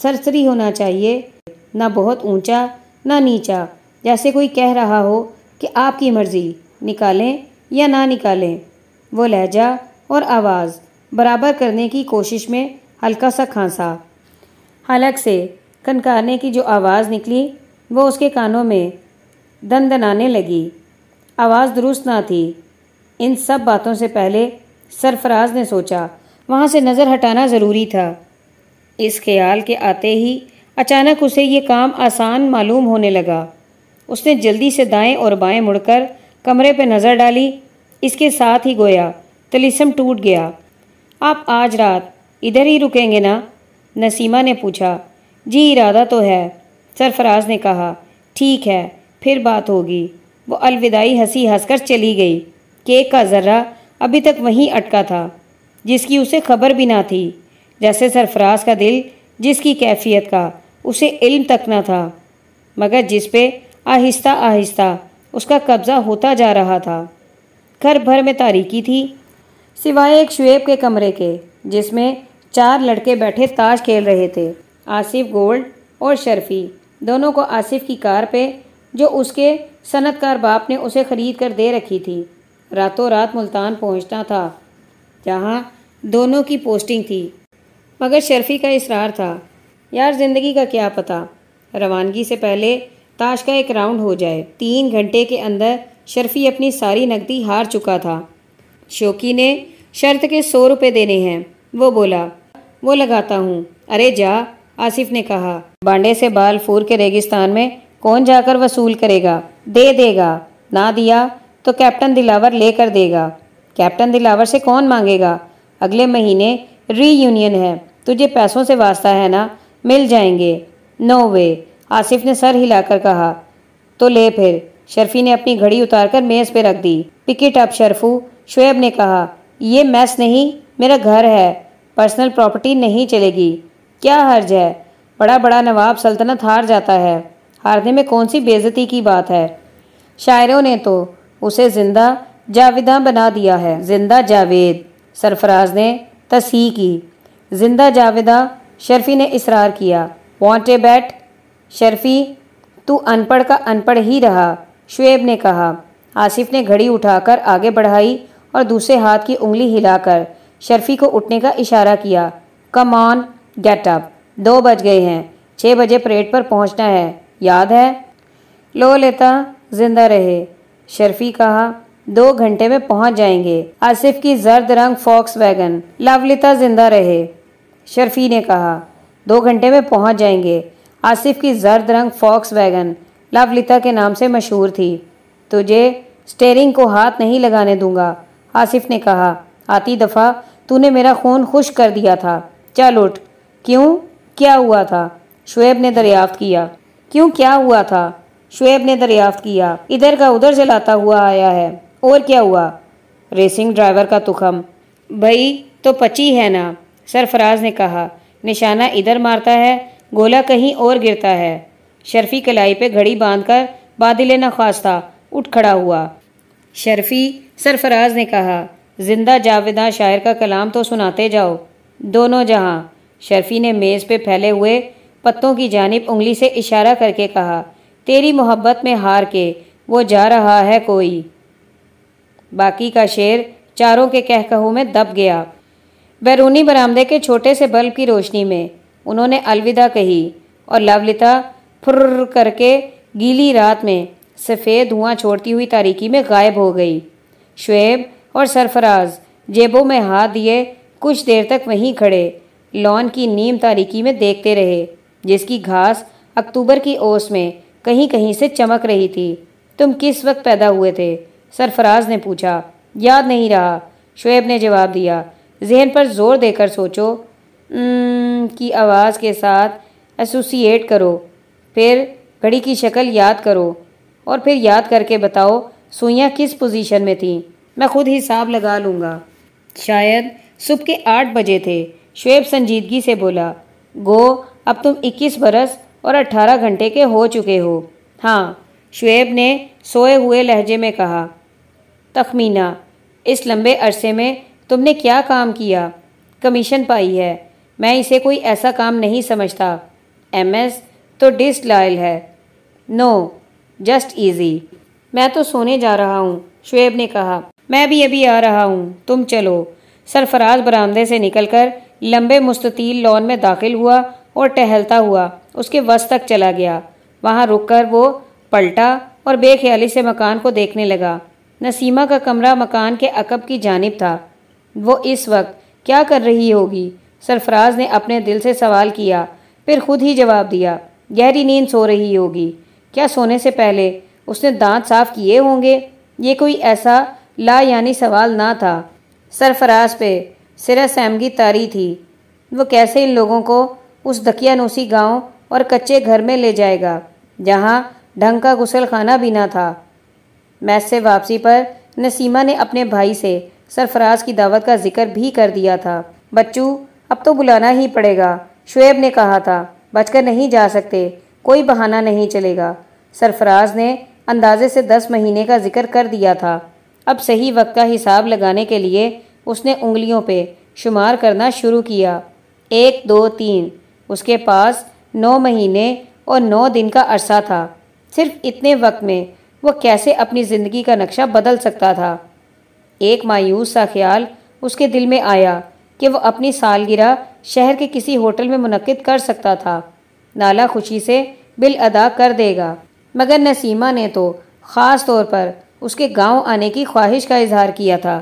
A: सरसरी होना चाहिए, ना बहुत ऊँचा, ना नीचा, जैसे कोई कह रहा हो कि आपकी मर्ज़ी, निकालें या ना निकालें। वो लहजा और आवाज़ बराबर करने की कोशिश में हल्का सा खांसा। हलक से कनकारने की जो आवाज़ निकली, वो उसके कानों में दन दनाने लगी। आवाज़ दुरुस्त ना थी। इन सब बातों से पहले सरफराज ने सोचा, वहाँ से नज़र हटाना ज़रूरी था। इस ख्याल के आते ही अचानक उसे ये काम आसान मालूम होने लगा। उसने जल्दी से दाएँ और बाएँ मुड़कर कमरे पर नज़र डाली। इसके साथ ही गोया, तलिसम टूट गया। आप आज रात इधर ही रुकेंगे ना? नसीमा ने पूछा। जी, इरादा तो है, सरफराज ने कहा। ठीक है फिर बात होगी। वो अलविदाई हँसी हंसकर चली गई। केक का ज़र्रा अभी तक वहीं अटका था, जिसकी उसे खबर भी ना थी। जैसे सरफराज का दिल, जिसकी कैफियत का, उसे इल्म तक ना था। मगर जिस पे आहिस्ता आहिस्ता उसका कब्ज़ा होता जा रहा था। घर भर में तारीकी थी, सिवाय एक शुएब के कमरे के, जिसमें चार लड़के बैठे ताश खेल रहे थे। आसिफ गोल्ड और शर्फी, दोनों को आसिफ की कार पे जो उसके सनतकार बाप ने उसे ख़रीद कर दे रखी थी। रातों रात मुल्तान पहुँचना था, जहाँ दोनों की पोस्टिंग थी। मगर शर्फी का इसरार था। यार, ज़िंदगी का क्या पता? रवानगी से पहले ताश का एक राउंड हो जाए। तीन घंटे के अंदर शर्फी अपनी सारी नकदी हार चुका था। शोकी ने शर्त के सौ रुपये देने हैं। वो बोला, वो लगाता हूँ। अरे जा, आसिफ ने कहा। बांडे से बाल फूर के रेगिस्तान में कौन जाकर वसूल करेगा? दे देगा। ना दिया तो कैप्टन दिलावर लेकर देगा। कैप्टन दिलावर से कौन मांगेगा? अगले महीने रीयूनियन है। तुझे पैसों से वास्ता है ना? मिल जाएँगे। नो वे आसिफ ने सर हिलाकर कहा। तो ले फिर। शर्फी ने अपनी घड़ी उतारकर मेज़ पे रख दी। Pick it up Sharfu. Shoaib ने कहा, ये मैस नहीं, मेरा घर है। पर्सनल प्रॉपर्टी नहीं चलेगी। क्या हर्ज है? बड़ा बड़ा नवाब सल्तनत हार जाता है। हारने में कौन सी बेजती की बात है? शायरों ने तो उसे ज़िंदा जाविदा बना दिया है। ज़िंदा जावेद, सरफराज ने तसी की। ज़िंदा जावेदा, शर्फी ने इसरार किया। वॉन्ट ए बैट, शर्फी, तू अनपढ़ का अनपढ़ ही रहा, शुएब ने कहा। आसिफ ने घड़ी उठाकर आगे बढ़ाई और दूसरे हाथ की उंगली हिलाकर शर्फी को उठने का इशारा किया। Come on, get up. दो बज गए हैं। छः बजे परेड पर पहुँचना है। याद है? लो लेता, ज़िंदा रहे। शर्फी कहा, दो घंटे में पहुँच जाएँगे। आसिफ की जर्द रंग फॉक्स वैगन, लवलिता ज़िंदा रहे। शर्फी ने कहा, दो घंटे में पहुँच जाएँगे। आसिफ की जर्द रंग फॉक्स वैगन, लवलिता के नाम से मशहूर थी। तुझे स्टेयरिंग को हाथ नहीं लगाने दूँगा, आसिफ ने कहा। आती दफ़ा तूने मेरा खून खुश कर दिया था। चल उठ। क्यों? क्या हुआ था? शुएब ने दरियाफ्त किया। क्यों क्या हुआ था? शुएब ने दरियाफ्त किया। इधर का उधर जलाता हुआ आया है। और क्या हुआ? रेसिंग ड्राइवर का तुखम। भाई तो पची है ना? सरफराज ने कहा। निशाना इधर मारता है, गोला कहीं और गिरता है। शर्फी कलाई पे घड़ी बांधकर बादिल नखास्ता उठ खड़ा हुआ। शर्फी, सरफराज ने कहा, ज़िंदा जावेदा शायर का कलाम तो सुनाते जाओ। दोनों जहाँ। शर्फी ने मेज़ पे फैले हुए पत्तों की जानिब उंगली से इशारा करके कहा, तेरी मोहब्बत में हार के वो जा रहा है कोई? बाकी का शेर चारों के कह कहकहों में दब गया। बैरूनी बरामदे के छोटे से बल्ब की रोशनी में उन्होंने अलविदा कही और लवलिता फुर्र करके गीली रात में सफ़ेद धुआँ छोड़ती हुई तारीकी में गायब हो गई। शुएब और सरफराज जेबों में हाथ दिए कुछ देर तक वहीं खड़े, लॉन की नीम तारीकी में देखते रहे। जिसकी घास अक्टूबर की ओस में कहीं कहीं से चमक रही थी। तुम किस वक्त पैदा हुए थे? सरफराज ने पूछा। याद नहीं रहा। शुएब ने जवाब दिया। जहन पर ज़ोर देकर सोचो। की आवाज़ के साथ एसोसिएट करो। फिर घड़ी की शक्ल याद करो। और फिर याद करके बताओ, सुइयाँ किस पोजीशन में थीं? मैं खुद हिसाब लगा लूँगा। शायद सुबह के आठ बजे थे। शुएब संजीदगी से बोला, गो अब तुम 21 बरस और 18 घंटे के हो चुके हो। हाँ शुएब ने सोए हुए लहजे में कहा, तखमीना, इस लंबे अरसे में तुमने क्या काम किया? कमीशन पाई है। मैं इसे कोई ऐसा काम नहीं समझता। एमएस तो डिस लायल है। नो, जस्ट इजी मैं तो सोने जा रहा हूँ, शुएब ने कहा। मैं भी अभी आ रहा हूँ। तुम चलो। सरफराज बरामदे से निकलकर लंबे मुस्ततील लॉन में दाखिल हुआ और टहलता हुआ उसके वस तक चला गया। वहाँ रुककर वो पलटा और बेख्याली से मकान को देखने लगा। नसीमा का कमरा मकान के अकब की जानब था। वो इस वक्त क्या कर रही होगी? सरफराज ने अपने दिल से सवाल किया, फिर खुद ही जवाब दिया, गहरी नींद सो रही होगी। क्या सोने से पहले उसने दांत साफ़ किए होंगे? ये कोई ऐसा ला यानी सवाल ना था। सरफराज पे सिरा सहमगी तारी थी। वो कैसे इन लोगों को उस दकियानूसी गाँव और कच्चे घर में ले जाएगा, जहाँ ढंग का गुसल खाना भी ना था। मैस से वापसी पर नसीमा ने अपने भाई से सरफराज की दावत का ज़िक्र भी कर दिया था। बच्चू, अब तो बुलाना ही पड़ेगा, शुएब ने कहा था। बचकर नहीं जा सकते, कोई बहाना नहीं चलेगा। सरफराज ने अंदाजे से दस महीने का ज़िक्र कर दिया था। अब सही वक्त का हिसाब लगाने के लिए उसने उंगलियों पे शुमार करना शुरू किया। एक, दो, तीन। उसके पास नौ महीने और नौ दिन का अरसा था। सिर्फ़ इतने वक्त में वह कैसे अपनी ज़िंदगी का नक्शा बदल सकता था? एक मायूस सा ख्याल उसके दिल में आया कि वह अपनी सालगिरह शहर के किसी होटल में मुनद कर सकता था। नाला खुशी से बिल अदा कर देगा। मगर नसीमा ने तो ख़ास तौर पर उसके गाँव आने की ख्वाहिश का इजहार किया था।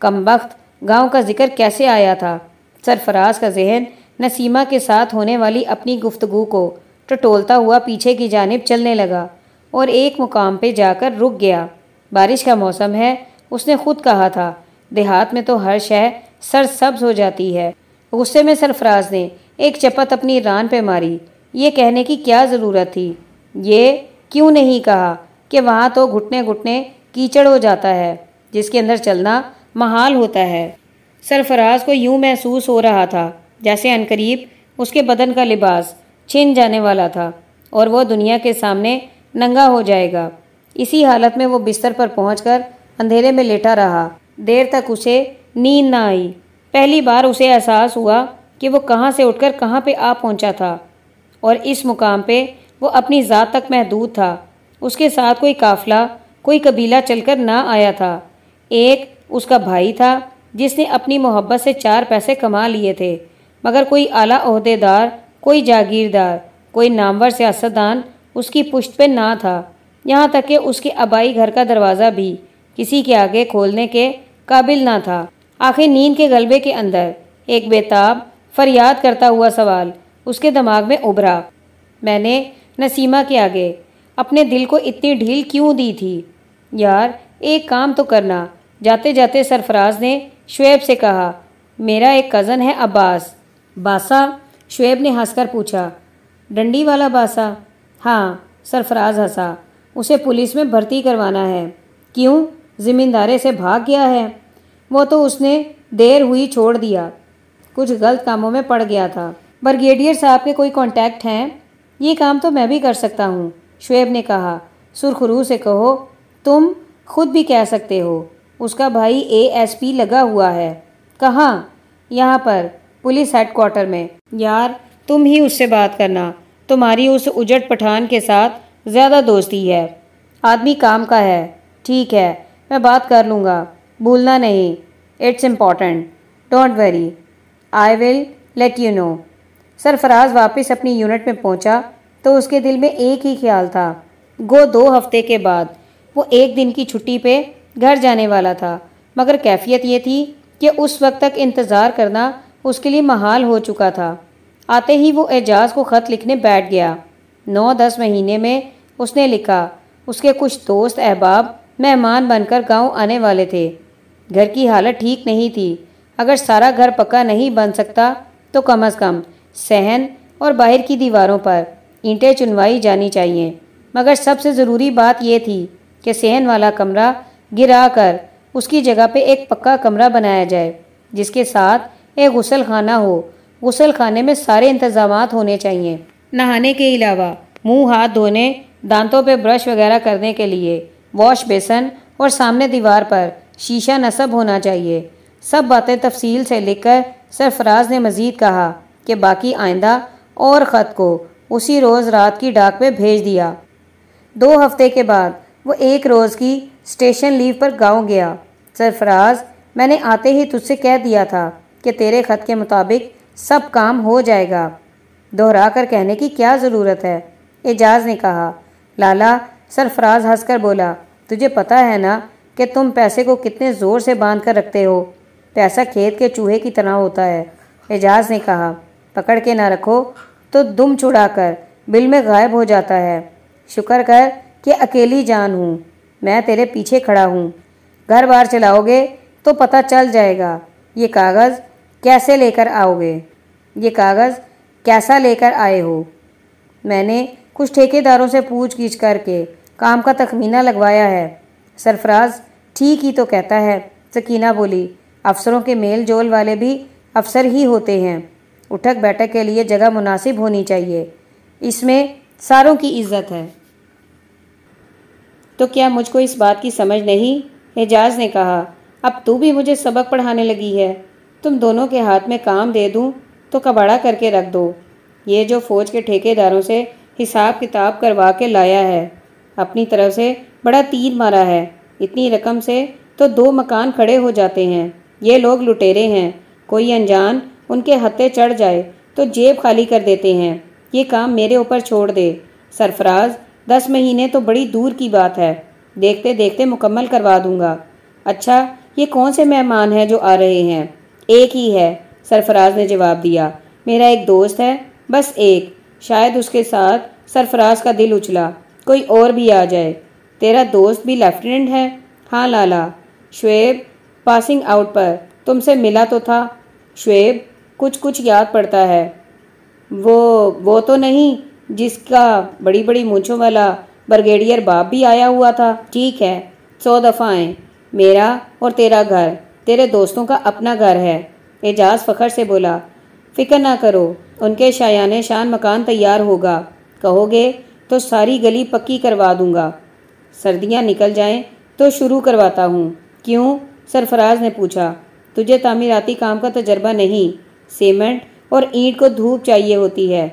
A: कम वक्त गाँव का ज़िक्र कैसे आया था? सरफराज का जहन नसीमा के साथ होने वाली अपनी गुफ्तगु को टटोलता हुआ पीछे की जानब चलने लगा और एक मुकाम पे जाकर रुक गया। बारिश का मौसम है, उसने खुद कहा था, देहात में तो हर शह सर सब्ज हो जाती है। गुस्से में सरफराज ने एक चपत अपनी रान पे मारी। ये कहने की क्या ज़रूरत थी? ये क्यों नहीं कहा कि वहाँ तो घुटने घुटने कीचड़ हो जाता है, जिसके अंदर चलना महाल होता है। सरफराज को यूँ महसूस हो रहा था जैसे अनकरीब, उसके बदन का लिबास छिन जाने वाला था और वह दुनिया के सामने नंगा हो जाएगा। इसी हालत में वो बिस्तर पर पहुंचकर अंधेरे में लेटा रहा। देर तक उसे नींद ना आई। पहली बार उसे एहसास हुआ कि वो कहाँ से उठकर कहाँ पे आ पहुँचा था और इस मुकाम पे वो अपनी ज़ात तक महदूद था। उसके साथ कोई काफिला, कोई कबीला चलकर ना आया था। एक उसका भाई था जिसने अपनी मोहब्बत से चार पैसे कमा लिए थे। मगर कोई आला अहदेदार, कोई जागीरदार, कोई नामवर सियासतदान उसकी पुश्त पे ना था। यहाँ तक कि उसके आबाई घर का दरवाज़ा भी किसी के आगे खोलने के काबिल ना था। आखिर नींद के गलबे के अंदर एक बेताब, फरियाद करता हुआ सवाल उसके दिमाग में उभरा। मैंने नसीमा के आगे अपने दिल को इतनी ढील क्यों दी थी? यार, एक काम तो करना। जाते जाते सरफराज ने शुएब से कहा, मेरा एक कज़न है अब्बास। बासा? शुएब ने हंसकर पूछा, डंडी वाला बासा? हाँ सरफराज हंसा। उसे पुलिस में भर्ती करवाना है। क्यों? ज़िम्मेदारे से भाग गया है। वो तो उसने देर हुई छोड़ दिया। कुछ गलत कामों में पड़ गया था। ब्रिगेडियर साहब के कोई कांटेक्ट हैं? ये काम तो मैं भी कर सकता हूँ, शुएब ने कहा। सुरखरू से कहो, तुम खुद भी कह सकते हो, उसका भाई एएसपी लगा हुआ है। कहाँ? यहाँ पर। पुलिस हेडक्वार्टर में। यार, तुम ही उससे बात करना। तुम्हारी उस उजट पठान के साथ ज़्यादा दोस्ती है। आदमी काम का है। ठीक है, मैं बात कर लूँगा। भूलना नहीं। It's important don't worry I will let you know Sarfaraz वापस अपनी यूनिट में पहुँचा तो उसके दिल में एक ही ख्याल था। गो दो हफ़्ते के बाद, वो एक दिन की छुट्टी पे घर जाने वाला था, मगर कैफियत ये थी कि उस वक्त तक इंतज़ार करना उसके लिए महाल हो चुका था। आते ही वो एजाज को ख़त लिखने बैठ गया। नौ दस महीने में उसने लिखा, उसके कुछ दोस्त, अहबाब, मेहमान बनकर गाँव आने वाले थे। घर की हालत ठीक नहीं थी। अगर सारा घर पक्का नहीं बन सकता तो कम अज़ कम सहन और बाहर की दीवारों पर ईंटें चुनवाई जानी चाहिए। मगर सबसे ज़रूरी बात यह थी कि सहन वाला कमरा गिरा कर उसकी जगह पे एक पक्का कमरा बनाया जाए, जिसके साथ एक गुसल खाना हो गुसल खाने में सारे इंतज़ाम होने चाहिए। नहाने के अलावा, मुँह हाथ धोने, दांतों पे ब्रश वगैरह करने के लिए, वॉश बेसन और सामने दीवार पर शीशा नस्ब होना चाहिए। सब बातें तफसील से लिखकर सरफराज ने मज़ीद कहा कि बाकी आइंदा और ख़त को उसी रोज़ रात की डाक में भेज दिया। दो हफ़्ते के बाद वो एक रोज़ की स्टेशन लीव पर गाँव गया। सरफराज, मैंने आते ही तुझसे कह दिया था कि तेरे ख़त के मुताबिक सब काम हो जाएगा। दोहरा कर कहने की क्या ज़रूरत है? एजाज ने कहा, लाला, सरफराज हंसकर बोला, तुझे पता है ना कि तुम पैसे को कितने ज़ोर से बाँध कर रखते हो? पैसा खेत के चूहे की तरह होता है। एजाज ने कहा, पकड़ के ना रखो तो दुम छुड़ाकर बिल में गायब हो जाता है। शुक्र कर कि अकेली जान हूँ। मैं तेरे पीछे खड़ा हूँ। घर बार चलाओगे तो पता चल जाएगा। ये कागज़ कैसे लेकर आओगे? ये कागज़ कैसा लेकर आए हो? मैंने कुछ ठेकेदारों से पूछ गीछ करके काम का तखमीना लगवाया है। सरफराज ठीक ही तो कहता है, सकीना बोली, अफसरों के मेल जोल वाले भी अफसर ही होते हैं। उठक बैठक के लिए जगह मुनासिब होनी चाहिए। इसमें सारों की इज़्ज़त है। तो क्या मुझको इस बात की समझ नहीं? एजाज ने कहा, अब तू भी मुझे सबक पढ़ाने लगी है। तुम दोनों के हाथ में काम दे दूँ तो कबाड़ा करके रख दो। ये जो फौज के ठेकेदारों से हिसाब किताब करवा के लाया है, अपनी तरफ़ से बड़ा तीर मारा है। इतनी रकम से तो दो मकान खड़े हो जाते हैं। ये लोग लुटेरे हैं। कोई अनजान उनके हत्थे चढ़ जाए तो जेब खाली कर देते हैं। ये काम मेरे ऊपर छोड़ दे। सरफराज, दस महीने तो बड़ी दूर की बात है। देखते देखते मुकम्मल करवा दूँगा। अच्छा ये कौन से मेहमान हैं जो आ रहे हैं? एक ही है, सरफराज ने जवाब दिया। मेरा एक दोस्त है, बस एक। शायद उसके साथ सरफराज का दिल उछला। कोई और भी आ जाए। तेरा दोस्त भी लेफ्टिनेंट है? हाँ लाला। शुएब पासिंग आउट पर। तुमसे मिला तो था। शुएब कुछ कुछ याद पड़ता है। वो वो तो नहीं, जिसका बड़ी बड़ी मूछों वाला ब्रिगेडियर बाप भी आया हुआ था। ठीक है, सौ दफ़ाएँ मेरा और तेरा घर। तेरे दोस्तों का अपना घर है। एजाज फ़खर से बोला, फ़िक्र ना करो, उनके शायान शान मकान तैयार होगा। कहोगे तो सारी गली पक्की करवा दूँगा। सर्दियाँ निकल जाएँ तो शुरू करवाता हूँ। क्यों? सरफराज ने पूछा, तुझे तामीराती काम का तजर्बा नहीं। सीमेंट और ईंट को धूप चाहिए होती है।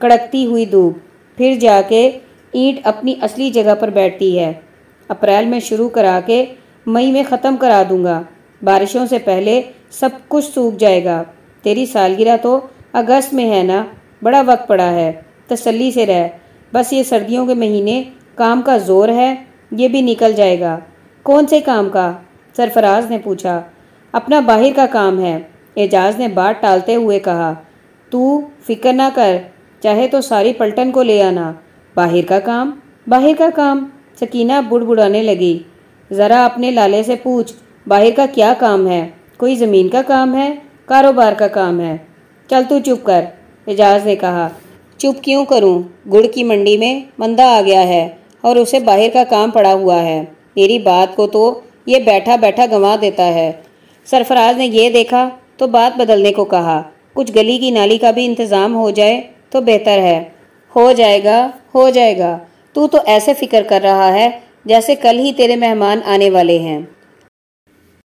A: कड़कती हुई धूप। फिर जाके ईंट अपनी असली जगह पर बैठती है। अप्रैल में शुरू करा के मई में ख़त्म करा दूँगा। बारिशों से पहले सब कुछ सूख जाएगा। तेरी सालगिरह तो अगस्त में है ना? बड़ा वक्त पड़ा है। तसल्ली से रह। बस ये सर्दियों के महीने काम का ज़ोर है, ये भी निकल जाएगा। कौन से काम का? सरफराज ने पूछा। अपना बाहर का काम है, एजाज ने बात टालते हुए कहा। तू फ़िक्र ना कर, चाहे तो सारी पलटन को ले आना। बाहर का काम? बाहर का काम? सकीना बुड़बुड़ाने लगी। ज़रा अपने लाले से पूछ बाहर का क्या काम है? कोई ज़मीन का काम है? कारोबार का काम है। चल तू चुप कर, एजाज ने कहा। चुप क्यों करूँ? गुड़ की मंडी में मंदा आ गया है और उसे बाहर का काम पड़ा हुआ है। मेरी बात को तो ये बैठा बैठा गंवा देता है। सरफराज ने यह देखा तो बात बदलने को कहा। कुछ गली की नाली का भी इंतज़ाम हो जाए तो बेहतर है। हो जाएगा हो जाएगा। तू तो ऐसे फ़िक्र कर रहा है जैसे कल ही तेरे मेहमान आने वाले हैं।